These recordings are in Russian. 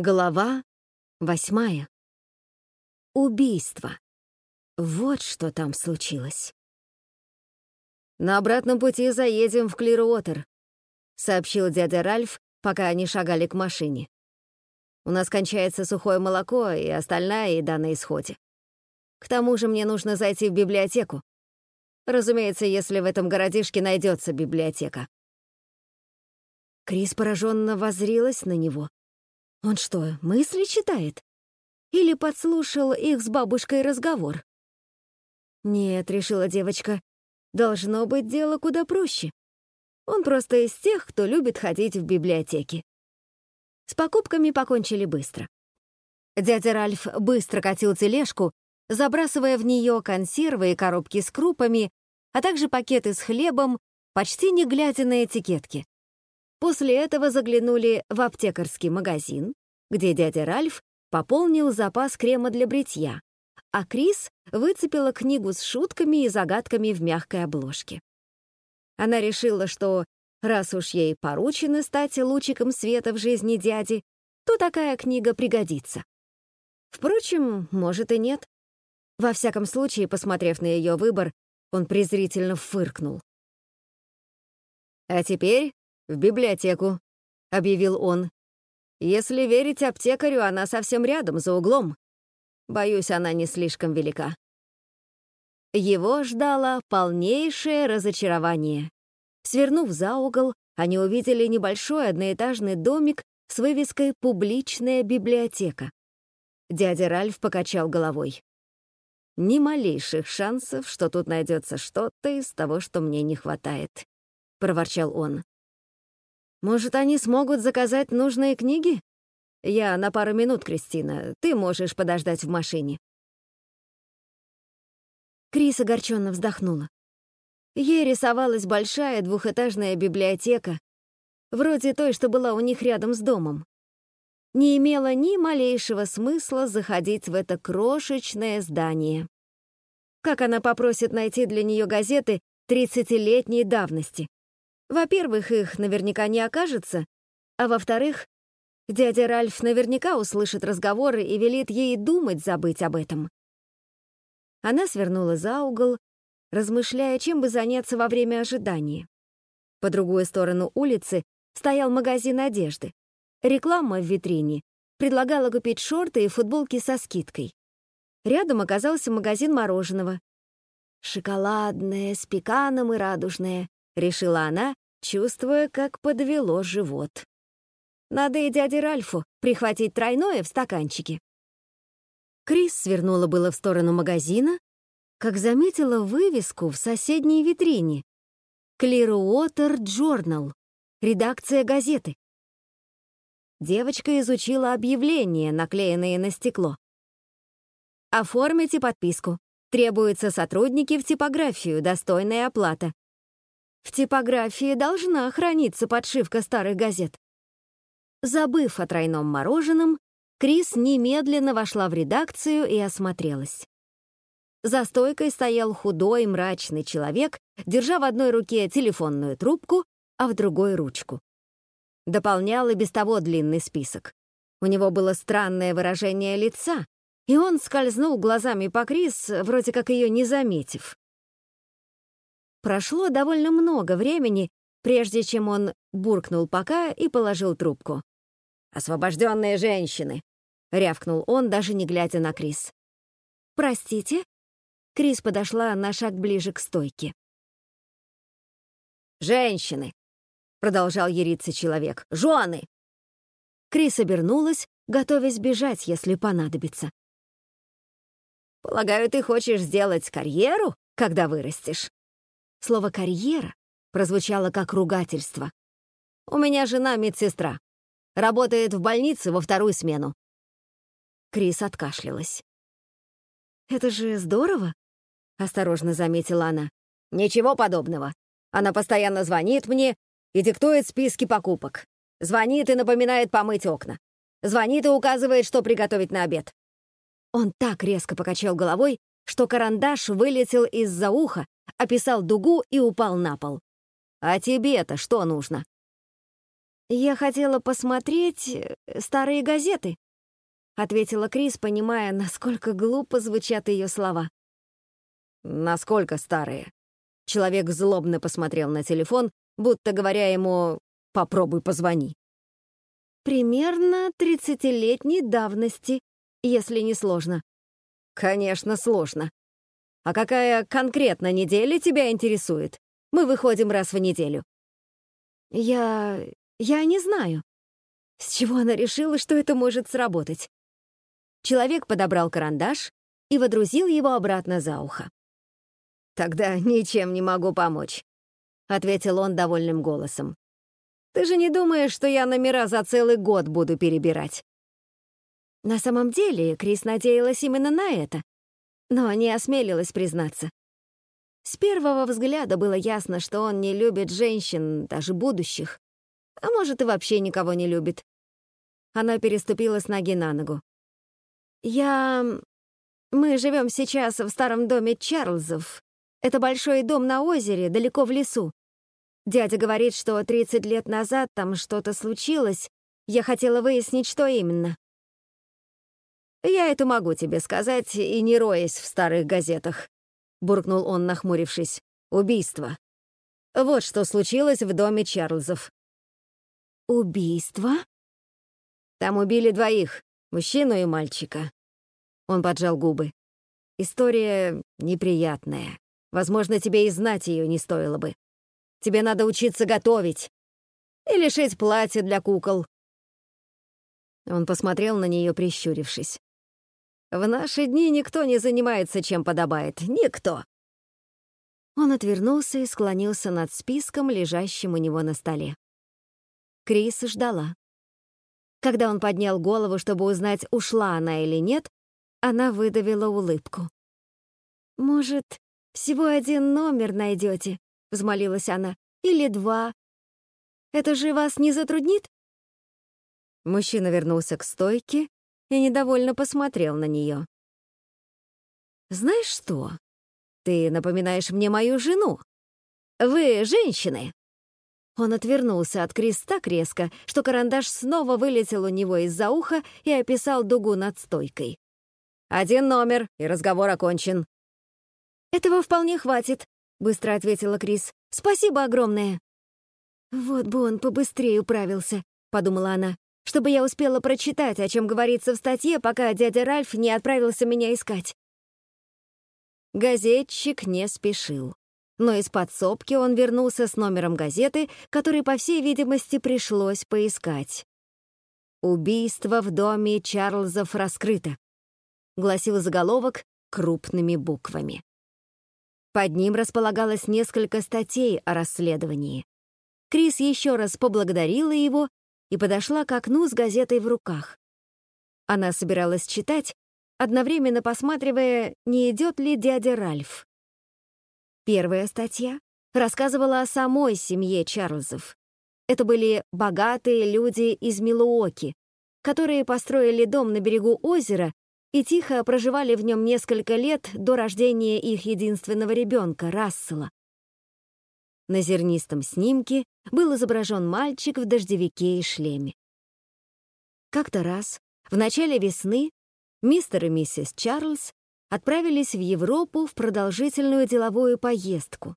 Глава восьмая. Убийство. Вот что там случилось. «На обратном пути заедем в Клируотер», — сообщил дядя Ральф, пока они шагали к машине. «У нас кончается сухое молоко и остальная еда на исходе. К тому же мне нужно зайти в библиотеку. Разумеется, если в этом городишке найдется библиотека». Крис пораженно возрилась на него. Он что, мысли читает? Или подслушал их с бабушкой разговор? Нет, решила девочка, должно быть дело куда проще. Он просто из тех, кто любит ходить в библиотеки. С покупками покончили быстро. Дядя Ральф быстро катил тележку, забрасывая в нее консервы и коробки с крупами, а также пакеты с хлебом, почти не глядя на этикетки. После этого заглянули в аптекарский магазин, где дядя Ральф пополнил запас крема для бритья, а Крис выцепила книгу с шутками и загадками в мягкой обложке. Она решила, что раз уж ей поручено стать лучиком света в жизни дяди, то такая книга пригодится. Впрочем, может и нет. Во всяком случае, посмотрев на ее выбор, он презрительно фыркнул. «А теперь «В библиотеку», — объявил он. «Если верить аптекарю, она совсем рядом, за углом. Боюсь, она не слишком велика». Его ждало полнейшее разочарование. Свернув за угол, они увидели небольшой одноэтажный домик с вывеской «Публичная библиотека». Дядя Ральф покачал головой. «Ни малейших шансов, что тут найдется что-то из того, что мне не хватает», — проворчал он. Может, они смогут заказать нужные книги? Я на пару минут, Кристина. Ты можешь подождать в машине. Крис огорченно вздохнула. Ей рисовалась большая двухэтажная библиотека, вроде той, что была у них рядом с домом. Не имело ни малейшего смысла заходить в это крошечное здание. Как она попросит найти для нее газеты тридцатилетней давности? Во-первых, их наверняка не окажется, а во-вторых, дядя Ральф наверняка услышит разговоры и велит ей думать забыть об этом. Она свернула за угол, размышляя, чем бы заняться во время ожидания. По другую сторону улицы стоял магазин одежды. Реклама в витрине предлагала купить шорты и футболки со скидкой. Рядом оказался магазин мороженого. Шоколадное, с пеканом и радужное решила она, чувствуя, как подвело живот. Надо и дяде Ральфу прихватить тройное в стаканчике. Крис свернула было в сторону магазина, как заметила вывеску в соседней витрине. Clearwater Journal, редакция газеты. Девочка изучила объявления, наклеенные на стекло. «Оформите подписку. Требуются сотрудники в типографию, достойная оплата. В типографии должна храниться подшивка старых газет. Забыв о тройном мороженом, Крис немедленно вошла в редакцию и осмотрелась. За стойкой стоял худой, мрачный человек, держа в одной руке телефонную трубку, а в другой — ручку. Дополнял и без того длинный список. У него было странное выражение лица, и он скользнул глазами по Крис, вроде как ее не заметив. Прошло довольно много времени, прежде чем он буркнул «пока» и положил трубку. «Освобожденные женщины!» — рявкнул он, даже не глядя на Крис. «Простите?» Крис подошла на шаг ближе к стойке. «Женщины!» — продолжал яриться человек. «Жены!» Крис обернулась, готовясь бежать, если понадобится. «Полагаю, ты хочешь сделать карьеру, когда вырастешь?» Слово «карьера» прозвучало как ругательство. «У меня жена медсестра. Работает в больнице во вторую смену». Крис откашлялась. «Это же здорово», — осторожно заметила она. «Ничего подобного. Она постоянно звонит мне и диктует списки покупок. Звонит и напоминает помыть окна. Звонит и указывает, что приготовить на обед». Он так резко покачал головой, что карандаш вылетел из-за уха, описал дугу и упал на пол. «А тебе-то что нужно?» «Я хотела посмотреть э, старые газеты», — ответила Крис, понимая, насколько глупо звучат ее слова. «Насколько старые?» Человек злобно посмотрел на телефон, будто говоря ему «попробуй позвони». «Примерно тридцатилетней давности, если не сложно». «Конечно, сложно. А какая конкретно неделя тебя интересует? Мы выходим раз в неделю». «Я... я не знаю. С чего она решила, что это может сработать?» Человек подобрал карандаш и водрузил его обратно за ухо. «Тогда ничем не могу помочь», — ответил он довольным голосом. «Ты же не думаешь, что я номера за целый год буду перебирать?» На самом деле, Крис надеялась именно на это, но не осмелилась признаться. С первого взгляда было ясно, что он не любит женщин, даже будущих, а может и вообще никого не любит. Она переступила с ноги на ногу. «Я... Мы живем сейчас в старом доме Чарльзов, это большой дом на озере, далеко в лесу. Дядя говорит, что 30 лет назад там что-то случилось. Я хотела выяснить, что именно. «Я это могу тебе сказать, и не роясь в старых газетах», — буркнул он, нахмурившись. «Убийство. Вот что случилось в доме Чарльзов». «Убийство?» «Там убили двоих, мужчину и мальчика». Он поджал губы. «История неприятная. Возможно, тебе и знать ее не стоило бы. Тебе надо учиться готовить. Или шить платье для кукол. Он посмотрел на нее, прищурившись. В наши дни никто не занимается, чем подобает. Никто. Он отвернулся и склонился над списком, лежащим у него на столе. Крис ждала. Когда он поднял голову, чтобы узнать, ушла она или нет, она выдавила улыбку. «Может, «Всего один номер найдете», — взмолилась она, — «или два. Это же вас не затруднит?» Мужчина вернулся к стойке и недовольно посмотрел на нее. «Знаешь что? Ты напоминаешь мне мою жену. Вы женщины!» Он отвернулся от Крис так резко, что карандаш снова вылетел у него из-за уха и описал дугу над стойкой. «Один номер, и разговор окончен. «Этого вполне хватит», — быстро ответила Крис. «Спасибо огромное». «Вот бы он побыстрее управился», — подумала она, «чтобы я успела прочитать, о чем говорится в статье, пока дядя Ральф не отправился меня искать». Газетчик не спешил. Но из подсобки он вернулся с номером газеты, который, по всей видимости, пришлось поискать. «Убийство в доме Чарльзов раскрыто», — гласил заголовок крупными буквами. Под ним располагалось несколько статей о расследовании. Крис еще раз поблагодарила его и подошла к окну с газетой в руках. Она собиралась читать, одновременно посматривая, не идет ли дядя Ральф. Первая статья рассказывала о самой семье Чарльзов. Это были богатые люди из Милуоки, которые построили дом на берегу озера и тихо проживали в нем несколько лет до рождения их единственного ребенка, Рассела. На зернистом снимке был изображен мальчик в дождевике и шлеме. Как-то раз, в начале весны, мистер и миссис Чарльз отправились в Европу в продолжительную деловую поездку.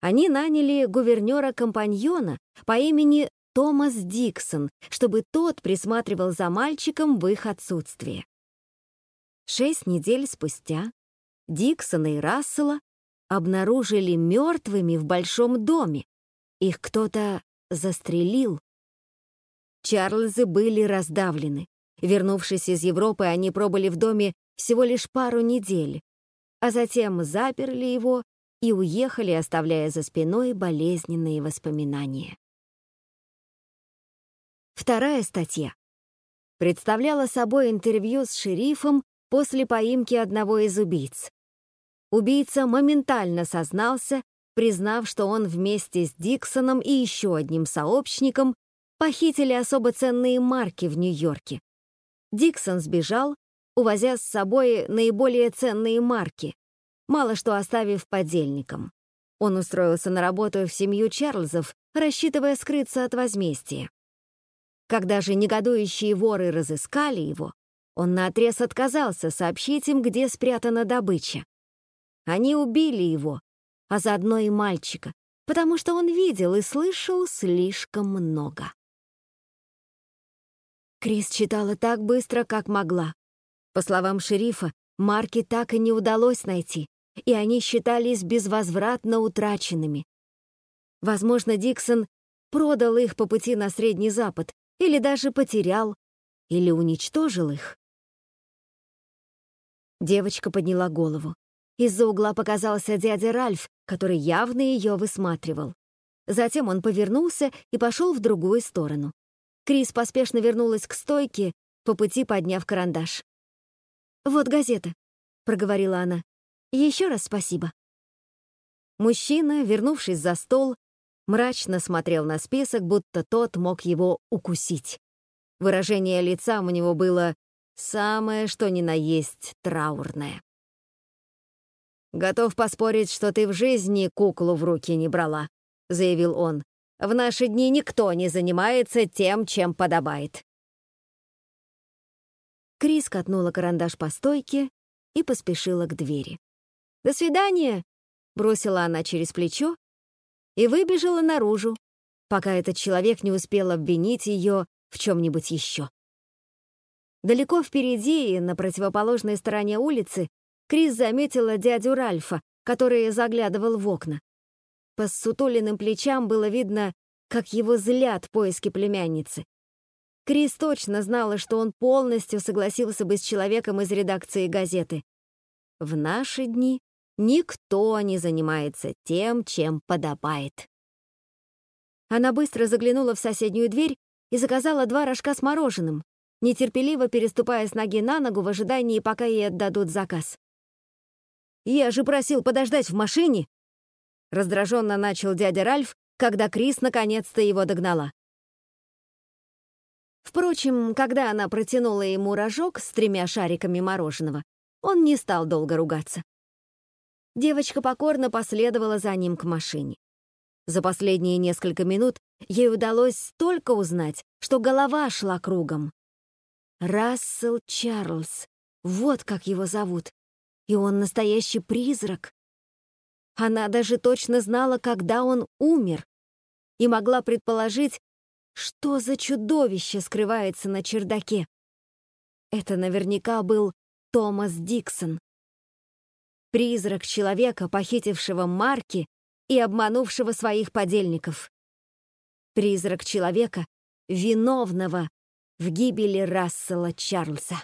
Они наняли гувернера-компаньона по имени Томас Диксон, чтобы тот присматривал за мальчиком в их отсутствие. Шесть недель спустя Диксона и Рассела обнаружили мертвыми в большом доме. Их кто-то застрелил. Чарльзы были раздавлены. Вернувшись из Европы, они пробыли в доме всего лишь пару недель, а затем заперли его и уехали, оставляя за спиной болезненные воспоминания. Вторая статья представляла собой интервью с шерифом после поимки одного из убийц. Убийца моментально сознался, признав, что он вместе с Диксоном и еще одним сообщником похитили особо ценные марки в Нью-Йорке. Диксон сбежал, увозя с собой наиболее ценные марки, мало что оставив подельникам. Он устроился на работу в семью Чарльзов, рассчитывая скрыться от возмездия. Когда же негодующие воры разыскали его, он наотрез отказался сообщить им, где спрятана добыча. Они убили его, а заодно и мальчика, потому что он видел и слышал слишком много. Крис читала так быстро, как могла. По словам шерифа, марки так и не удалось найти, и они считались безвозвратно утраченными. Возможно, Диксон продал их по пути на Средний Запад, или даже потерял, или уничтожил их. Девочка подняла голову. Из-за угла показался дядя Ральф, который явно ее высматривал. Затем он повернулся и пошел в другую сторону. Крис поспешно вернулась к стойке, по пути подняв карандаш. «Вот газета», — проговорила она. «Еще раз спасибо». Мужчина, вернувшись за стол, мрачно смотрел на список, будто тот мог его укусить. Выражение лица у него было самое, что ни на есть, траурное. «Готов поспорить, что ты в жизни куклу в руки не брала», — заявил он. В наши дни никто не занимается тем, чем подобает. Крис катнула карандаш по стойке и поспешила к двери. «До свидания!» — бросила она через плечо и выбежала наружу, пока этот человек не успел обвинить ее в чем-нибудь еще. Далеко впереди, на противоположной стороне улицы, Крис заметила дядю Ральфа, который заглядывал в окна. По ссутуленным плечам было видно, как его злят поиски племянницы. Крис точно знала, что он полностью согласился бы с человеком из редакции газеты. В наши дни никто не занимается тем, чем подобает. Она быстро заглянула в соседнюю дверь и заказала два рожка с мороженым, нетерпеливо переступая с ноги на ногу в ожидании, пока ей отдадут заказ. «Я же просил подождать в машине!» Раздраженно начал дядя Ральф, когда Крис наконец-то его догнала. Впрочем, когда она протянула ему рожок с тремя шариками мороженого, он не стал долго ругаться. Девочка покорно последовала за ним к машине. За последние несколько минут ей удалось столько узнать, что голова шла кругом. Рассел Чарльз, вот как его зовут. И он настоящий призрак. Она даже точно знала, когда он умер, и могла предположить, что за чудовище скрывается на чердаке. Это наверняка был Томас Диксон. Призрак человека, похитившего Марки и обманувшего своих подельников. Призрак человека, виновного в гибели Рассела Чарльза.